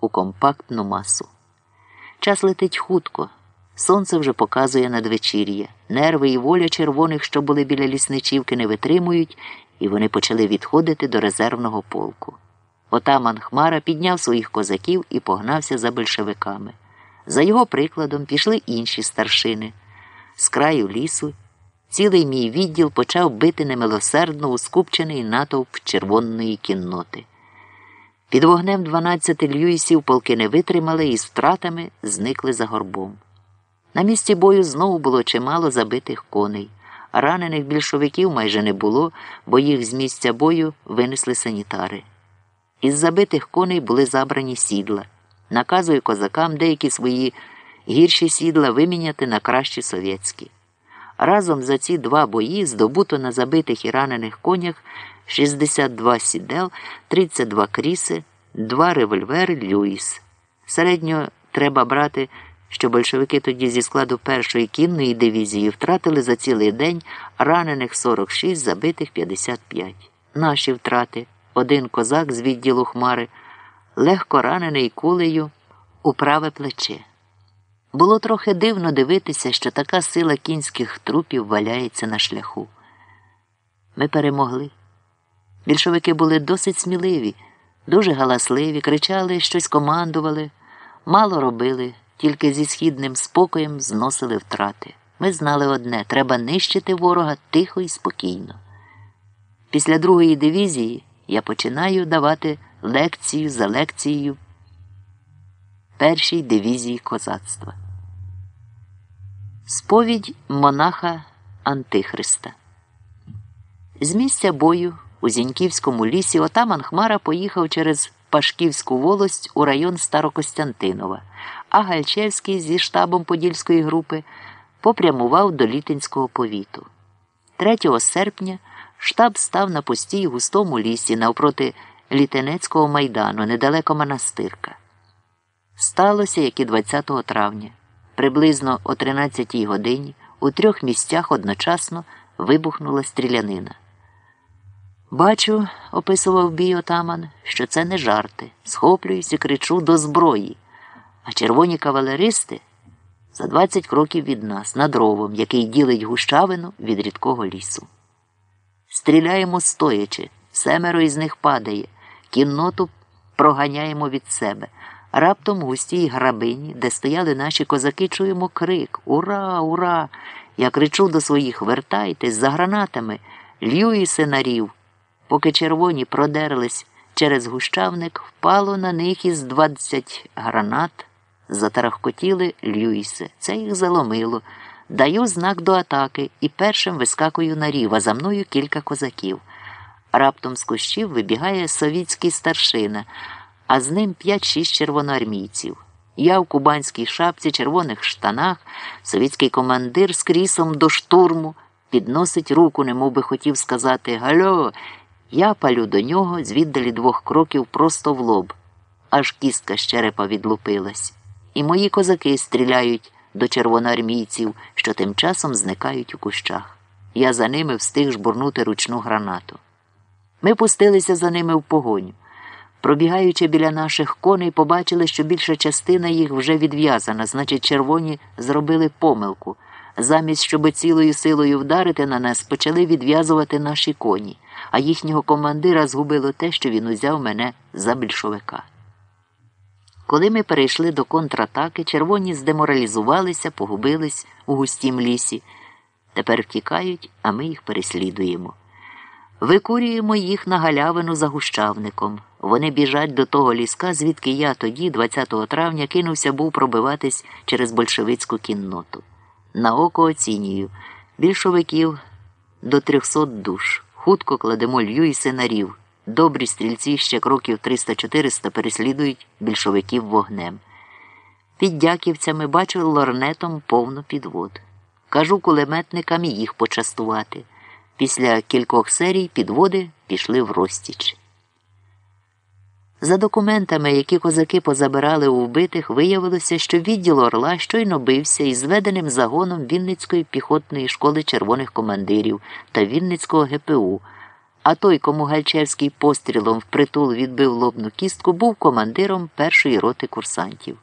у компактну масу. Час летить хутко. Сонце вже показує надвечір'я. Нерви і воля червоних, що були біля лісничівки, не витримують, і вони почали відходити до резервного полку. Отаман Хмара підняв своїх козаків і погнався за большевиками. За його прикладом пішли інші старшини. З краю лісу цілий мій відділ почав бити немилосердно ускупчений натовп червоної кінноти. Під вогнем 12 Льюісів полки не витримали і з втратами зникли за горбом. На місці бою знову було чимало забитих коней, ранених більшовиків майже не було, бо їх з місця бою винесли санітари. Із забитих коней були забрані сідла. Наказую козакам деякі свої гірші сідла виміняти на кращі совєтські. Разом за ці два бої здобуто на забитих і ранених конях 62 сідел, 32 кріси, 2 револьвери Люїс. Середньо треба брати, що большевики тоді зі складу першої кінної дивізії втратили за цілий день ранених 46, забитих 55. Наші втрати. Один козак з відділу Хмари, легко ранений кулею у праве плече. Було трохи дивно дивитися, що така сила кінських трупів валяється на шляху. Ми перемогли. Більшовики були досить сміливі, дуже галасливі, кричали, щось командували, мало робили, тільки зі східним спокоєм зносили втрати. Ми знали одне треба нищити ворога тихо і спокійно. Після другої дивізії я починаю давати лекцію за лекцією першій дивізії козацтва. Сповідь монаха Антихриста. З місця бою у Зіньківському лісі отаман Хмара поїхав через Пашківську волость у район Старокостянтинова, а Гальчевський зі штабом Подільської групи попрямував до Літинського повіту. 3 серпня штаб став на постій густому лісі навпроти Літинецького майдану, недалеко монастирка. Сталося, як і 20 травня, приблизно о 13 годині у трьох місцях одночасно вибухнула стрілянина. Бачу, описував бій отаман, що це не жарти. Схоплююсь і кричу до зброї. А червоні кавалеристи за 20 кроків від нас, над ровом, який ділить гущавину від рідкого лісу. Стріляємо стоячи, семеро із них падає, кінноту проганяємо від себе. Раптом в густій грабині, де стояли наші козаки, чуємо крик Ура, ура! Я кричу до своїх вертайтесь за гранатами, Льюісе нарів. Поки червоні продерлись через гущавник, впало на них із двадцять гранат, затарахкотіли Льюісе. Це їх заломило. Даю знак до атаки і першим вискакую на рів, а за мною кілька козаків. Раптом з кущів вибігає совітський старшина, а з ним п'ять-шість червоноармійців. Я в кубанській шапці, червоних штанах, совітський командир з крісом до штурму, підносить руку, немов би хотів сказати Гальо. Я палю до нього звіддалі двох кроків просто в лоб, аж кістка з черепа відлупилась. І мої козаки стріляють до червоноармійців, що тим часом зникають у кущах. Я за ними встиг жбурнути ручну гранату. Ми пустилися за ними в погоню. Пробігаючи біля наших коней, побачили, що більша частина їх вже відв'язана, значить, червоні зробили помилку. Замість, щоб цілою силою вдарити на нас, почали відв'язувати наші коні, а їхнього командира згубило те, що він узяв мене за більшовика. Коли ми перейшли до контратаки, червоні здеморалізувалися, погубились у густім лісі. Тепер втікають, а ми їх переслідуємо. Викурюємо їх на галявину за гущавником. Вони біжать до того ліска, звідки я тоді, 20 травня, кинувся був пробиватись через большевицьку кінноту. На око оцінюю більшовиків до 300 душ. Хутко кладемо лью і синарів. Добрі стрільці ще кроків 300-400 переслідують більшовиків вогнем. Під дяківцями бачу лорнетом повну підвод. Кажу кулеметникам їх почастувати. Після кількох серій підводи пішли в розтіч. За документами, які козаки позабирали у вбитих, виявилося, що відділ Орла щойно бився із зведеним загоном Вінницької піхотної школи червоних командирів та Вінницького ГПУ. а той, кому Гальчевський пострілом впритул відбив лобну кістку, був командиром першої роти курсантів.